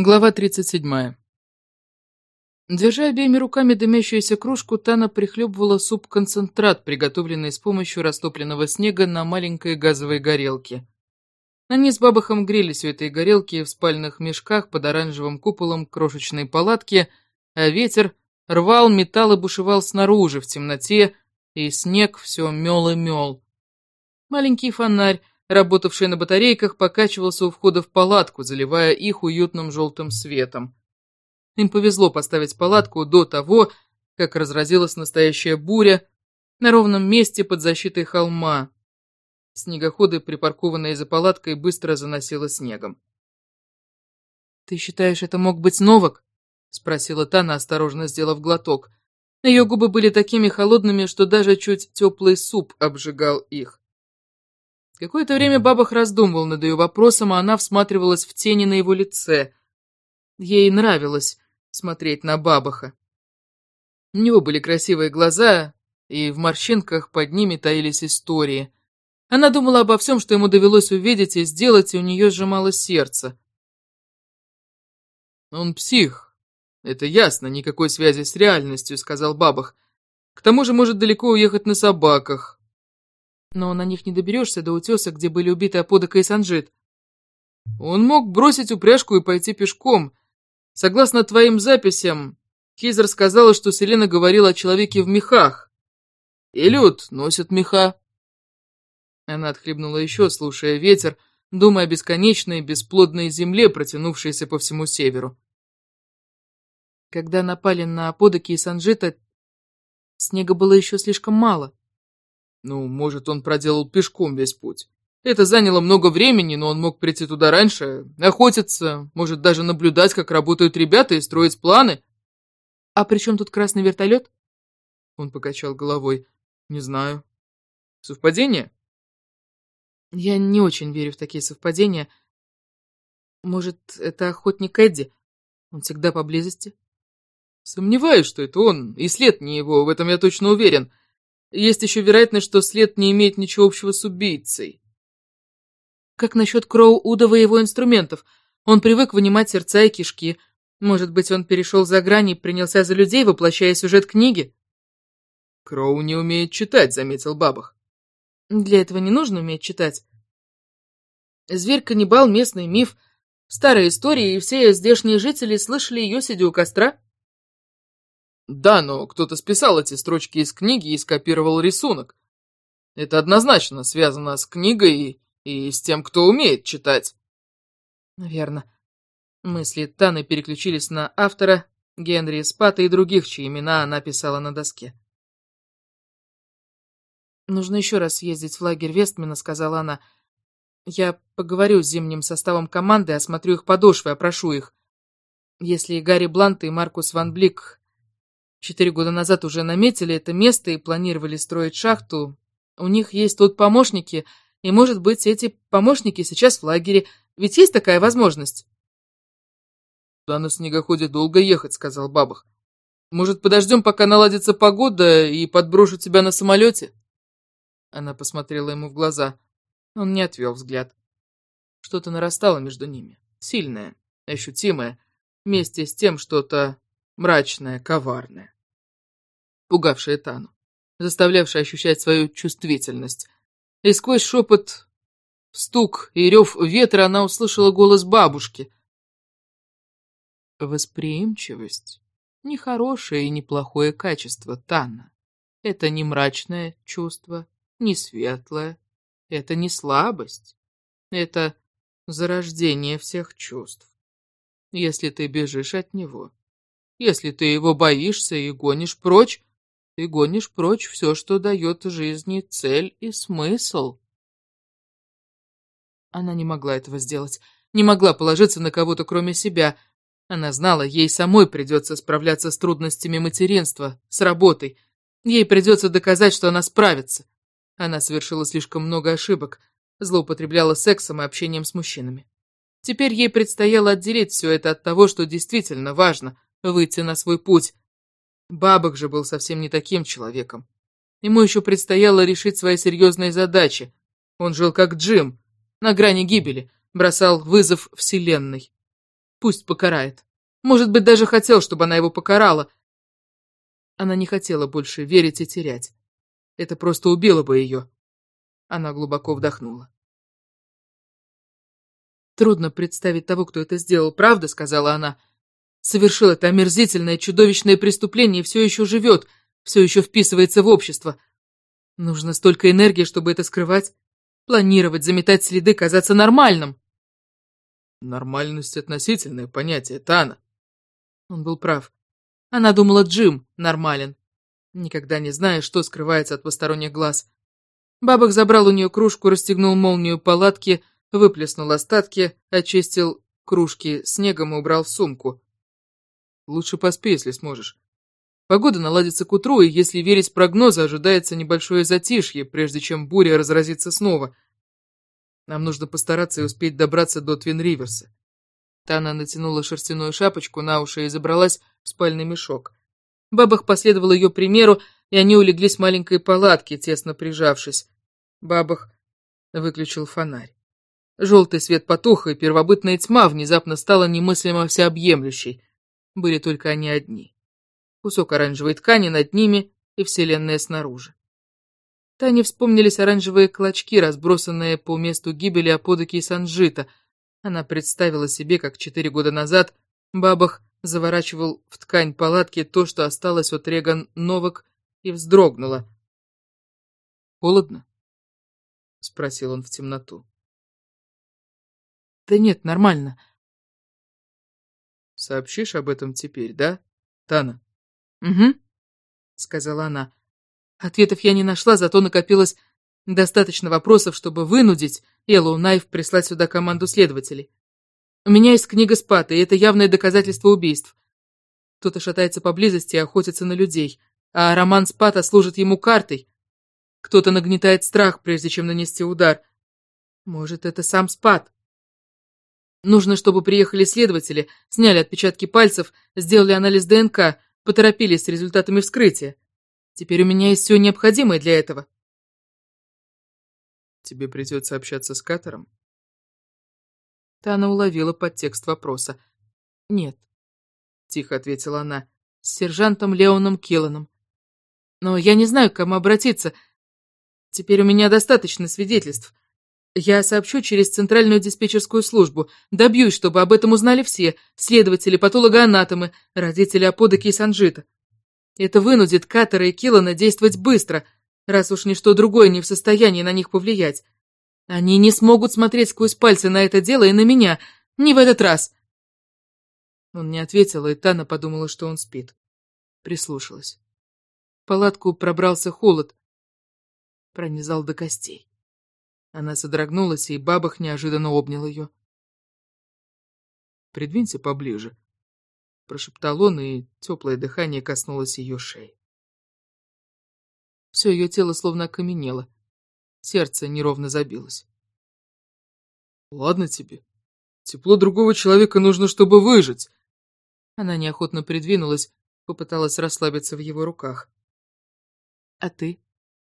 Глава 37. Держа обеими руками дымящуюся кружку, Тана прихлебывала суп-концентрат, приготовленный с помощью растопленного снега на маленькой газовой горелке. Они с бабахом грелись у этой горелки в спальных мешках под оранжевым куполом крошечной палатки, а ветер рвал металл и бушевал снаружи, в темноте, и снег все мел и мел. Маленький фонарь, работавший на батарейках, покачивался у входа в палатку, заливая их уютным желтым светом. Им повезло поставить палатку до того, как разразилась настоящая буря на ровном месте под защитой холма. Снегоходы, припаркованные за палаткой, быстро заносило снегом. «Ты считаешь, это мог быть Новак?» — спросила Тана, осторожно сделав глоток. Ее губы были такими холодными, что даже чуть теплый суп обжигал их. Какое-то время Бабах раздумывал над ее вопросом, а она всматривалась в тени на его лице. Ей нравилось смотреть на Бабаха. У него были красивые глаза, и в морщинках под ними таились истории. Она думала обо всем, что ему довелось увидеть и сделать, и у нее сжимало сердце. «Он псих. Это ясно, никакой связи с реальностью», — сказал Бабах. «К тому же может далеко уехать на собаках. Но на них не доберешься до утеса, где были убиты Аподока и Санжит. Он мог бросить упряжку и пойти пешком. Согласно твоим записям, Хизер сказала, что Селена говорила о человеке в мехах. Элют носит меха. Она отхлебнула еще, слушая ветер, думая о бесконечной, бесплодной земле, протянувшейся по всему северу. Когда напали на Аподоки и Санжита, снега было еще слишком мало. Ну, может, он проделал пешком весь путь. Это заняло много времени, но он мог прийти туда раньше, охотиться, может даже наблюдать, как работают ребята и строить планы. А при чем тут красный вертолет? Он покачал головой. Не знаю. Совпадение? Я не очень верю в такие совпадения. Может, это охотник Эдди? Он всегда поблизости? Сомневаюсь, что это он, и след не его, в этом я точно уверен. Есть еще вероятность, что след не имеет ничего общего с убийцей. Как насчет Кроу-Удова и его инструментов? Он привык вынимать сердца и кишки. Может быть, он перешел за грани и принялся за людей, воплощая сюжет книги? Кроу не умеет читать, заметил Бабах. Для этого не нужно уметь читать. Зверь-каннибал — местный миф, старая история, и все здешние жители слышали ее, сидя у костра. Да, но кто-то списал эти строчки из книги и скопировал рисунок. Это однозначно связано с книгой и, и с тем, кто умеет читать. Верно. Мысли Таны переключились на автора, Генри Спата и других, чьи имена она писала на доске. «Нужно еще раз съездить в лагерь Вестмена», — сказала она. «Я поговорю с зимним составом команды, осмотрю их подошвы, опрошу их. Если Гарри Блант и Маркус Ван Блик Четыре года назад уже наметили это место и планировали строить шахту. У них есть тут помощники, и, может быть, эти помощники сейчас в лагере. Ведь есть такая возможность?» «Да на снегоходе долго ехать», — сказал Бабах. «Может, подождем, пока наладится погода, и подброшу тебя на самолете?» Она посмотрела ему в глаза. Он не отвел взгляд. Что-то нарастало между ними. Сильное, ощутимое. Вместе с тем что-то мрачная, коварная, пугавшая Тану, заставлявшая ощущать свою чувствительность. И сквозь шепот, стук и рев ветра она услышала голос бабушки. Восприимчивость — нехорошее и неплохое качество Тана. Это не мрачное чувство, не светлое, это не слабость, это зарождение всех чувств. Если ты бежишь от него, если ты его боишься и гонишь прочь, ты гонишь прочь все, что дает жизни цель и смысл. Она не могла этого сделать, не могла положиться на кого-то кроме себя. Она знала, ей самой придется справляться с трудностями материнства, с работой. Ей придется доказать, что она справится. Она совершила слишком много ошибок, злоупотребляла сексом и общением с мужчинами. Теперь ей предстояло отделить все это от того, что действительно важно — выйти на свой путь. Бабок же был совсем не таким человеком. Ему еще предстояло решить свои серьезные задачи. Он жил как Джим, на грани гибели, бросал вызов Вселенной. Пусть покарает. Может быть, даже хотел, чтобы она его покарала. Она не хотела больше верить и терять. Это просто убило бы ее. Она глубоко вдохнула. «Трудно представить того, кто это сделал, правда?» — сказала она. «Совершил это омерзительное, чудовищное преступление и все еще живет, все еще вписывается в общество. Нужно столько энергии, чтобы это скрывать, планировать, заметать следы, казаться нормальным». «Нормальность — относительное понятие, Тана». Он был прав. Она думала, Джим нормален. Никогда не зная, что скрывается от посторонних глаз. Бабах забрал у нее кружку, расстегнул молнию палатки, выплеснул остатки, очистил кружки снегом и убрал в сумку. Лучше поспи, если сможешь. Погода наладится к утру, и если верить прогнозу, ожидается небольшое затишье, прежде чем буря разразится снова. Нам нужно постараться и успеть добраться до Твин-Риверса. Тана натянула шерстяную шапочку на уши и забралась в спальный мешок. Бабах последовал ее примеру, и они улеглись в маленькой палатке, тесно прижавшись. Бабах выключил фонарь. Желтый свет потух, и первобытная тьма внезапно стала немыслимо всеобъемлющей. Были только они одни. Кусок оранжевой ткани над ними и вселенная снаружи. Тане вспомнились оранжевые клочки, разбросанные по месту гибели Аподоки и Санжита. Она представила себе, как четыре года назад Бабах заворачивал в ткань палатки то, что осталось от Реган Новак, и вздрогнула. «Холодно?» — спросил он в темноту. «Да нет, нормально». «Сообщишь об этом теперь, да, Тана?» «Угу», — сказала она. Ответов я не нашла, зато накопилось достаточно вопросов, чтобы вынудить Эллу Найф прислать сюда команду следователей. У меня есть книга Спата, и это явное доказательство убийств. Кто-то шатается поблизости и охотится на людей, а роман Спата служит ему картой. Кто-то нагнетает страх, прежде чем нанести удар. Может, это сам Спат? Нужно, чтобы приехали следователи, сняли отпечатки пальцев, сделали анализ ДНК, поторопились с результатами вскрытия. Теперь у меня есть все необходимое для этого. Тебе придется общаться с Катером? Тана уловила подтекст вопроса. «Нет», — тихо ответила она, — «с сержантом Леоном Келланом. Но я не знаю, к кому обратиться. Теперь у меня достаточно свидетельств. Я сообщу через центральную диспетчерскую службу. Добьюсь, чтобы об этом узнали все. Следователи, патологоанатомы, родители Аподоки и Санжита. Это вынудит Катера и Киллана действовать быстро, раз уж ничто другое не в состоянии на них повлиять. Они не смогут смотреть сквозь пальцы на это дело и на меня. Не в этот раз. Он не ответил, и Тана подумала, что он спит. Прислушалась. В палатку пробрался холод. Пронизал до костей. Она содрогнулась, и бабах неожиданно обнял ее. «Придвинься поближе», — прошептал он, и теплое дыхание коснулось ее шеи. Все ее тело словно окаменело. Сердце неровно забилось. «Ладно тебе. Тепло другого человека нужно, чтобы выжить». Она неохотно придвинулась, попыталась расслабиться в его руках. «А ты?»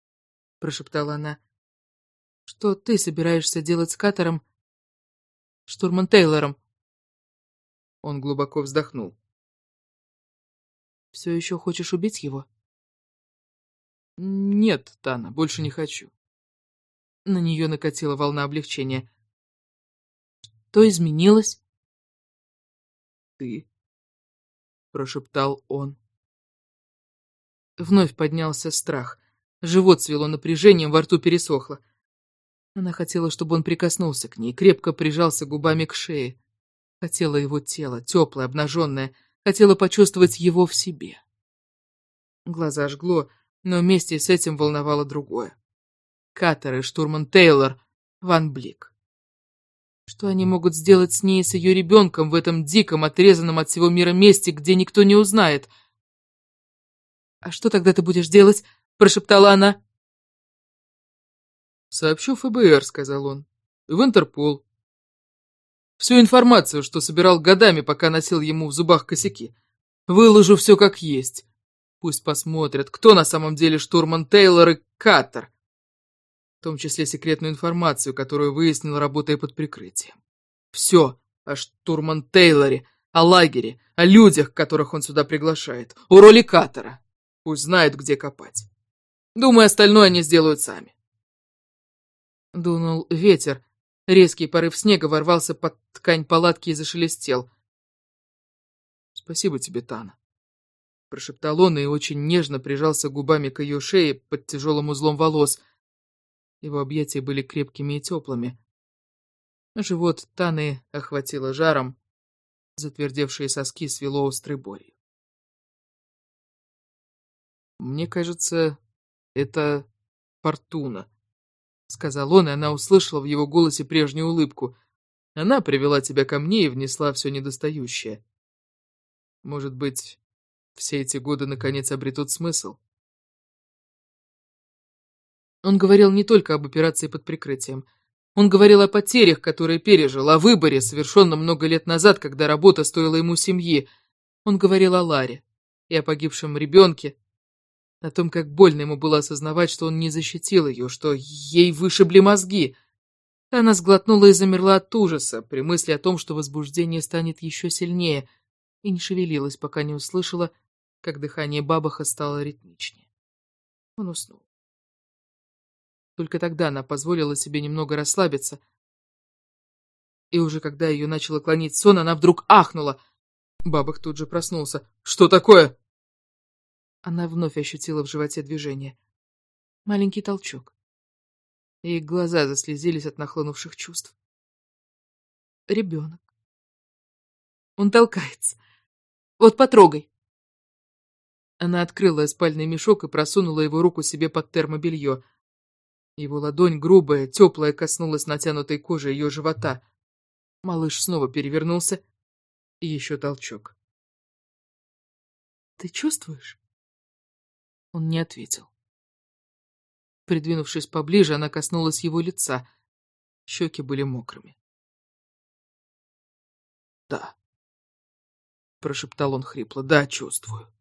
— прошептала она. «Что ты собираешься делать с Катером, штурман Тейлором?» Он глубоко вздохнул. «Все еще хочешь убить его?» «Нет, Тана, больше не хочу. На нее накатила волна облегчения. Что изменилось? Ты, прошептал он. Вновь поднялся страх. Живот свело напряжением, во рту пересохло. Она хотела, чтобы он прикоснулся к ней, крепко прижался губами к шее. Хотела его тело, теплое, обнаженное, хотела почувствовать его в себе. Глаза жгло, но вместе с этим волновало другое. Каттер штурман Тейлор, Ван Блик. Что они могут сделать с ней и с ее ребенком в этом диком, отрезанном от всего мира месте, где никто не узнает? «А что тогда ты будешь делать?» – прошептала она. «Сообщу ФБР», – сказал он. «В Интерпол. Всю информацию, что собирал годами, пока носил ему в зубах косяки. Выложу все как есть. Пусть посмотрят, кто на самом деле штурман Тейлор и Каттер в том числе секретную информацию, которую выяснил, работая под прикрытием. Все, о штурман Тейлоре, о лагере, о людях, которых он сюда приглашает, о роли Катера. Пусть знают, где копать. Думаю, остальное они сделают сами. Дунул ветер. Резкий порыв снега ворвался под ткань палатки и зашелестел. «Спасибо тебе, Тана», — прошептал он и очень нежно прижался губами к ее шее под тяжелым узлом волос. Его объятия были крепкими и теплыми. Живот Таны охватило жаром, затвердевшие соски свело острой болью. «Мне кажется, это Фортуна», — сказал он, и она услышала в его голосе прежнюю улыбку. «Она привела тебя ко мне и внесла все недостающее. Может быть, все эти годы наконец обретут смысл?» Он говорил не только об операции под прикрытием. Он говорил о потерях, которые пережил, о выборе, совершенном много лет назад, когда работа стоила ему семьи. Он говорил о Ларе и о погибшем ребенке, о том, как больно ему было осознавать, что он не защитил ее, что ей вышибли мозги. Она сглотнула и замерла от ужаса при мысли о том, что возбуждение станет еще сильнее, и не шевелилась, пока не услышала, как дыхание бабаха стало ритмичнее. Он уснул. Только тогда она позволила себе немного расслабиться. И уже когда ее начало клонить сон, она вдруг ахнула. Бабах тут же проснулся. «Что такое?» Она вновь ощутила в животе движение. Маленький толчок. И глаза заслезились от нахлынувших чувств. Ребенок. Он толкается. Вот потрогай. Она открыла спальный мешок и просунула его руку себе под термобелье. Его ладонь, грубая, теплая, коснулась натянутой кожи ее живота. Малыш снова перевернулся. И еще толчок. «Ты чувствуешь?» Он не ответил. Придвинувшись поближе, она коснулась его лица. Щеки были мокрыми. «Да», — прошептал он хрипло, — «да, чувствую».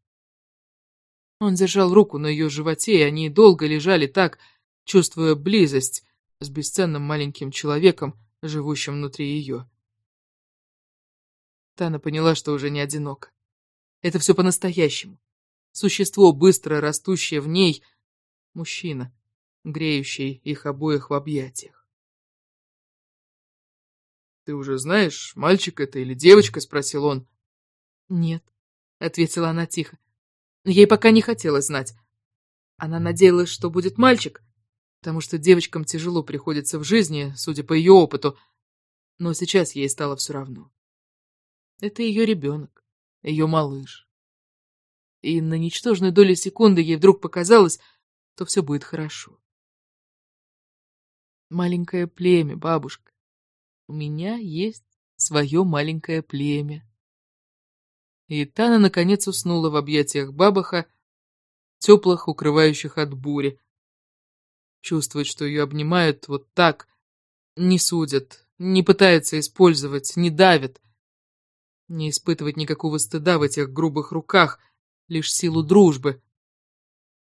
Он держал руку на ее животе, и они долго лежали так, чувствуя близость с бесценным маленьким человеком, живущим внутри ее. Тана поняла, что уже не одинок. Это все по-настоящему. Существо, быстро растущее в ней, мужчина, греющий их обоих в объятиях. «Ты уже знаешь, мальчик это или девочка?» — спросил он. «Нет», — ответила она тихо. Ей пока не хотелось знать. Она надеялась, что будет мальчик, потому что девочкам тяжело приходится в жизни, судя по ее опыту, но сейчас ей стало все равно. Это ее ребенок, ее малыш. И на ничтожную долю секунды ей вдруг показалось, что все будет хорошо. Маленькое племя, бабушка. У меня есть свое маленькое племя. И Тана наконец уснула в объятиях бабаха, теплых, укрывающих от бури, Чувствует, что ее обнимают вот так, не судят, не пытаются использовать, не давят. Не испытывать никакого стыда в этих грубых руках, лишь силу дружбы.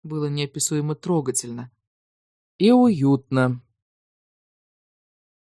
Было неописуемо трогательно и уютно.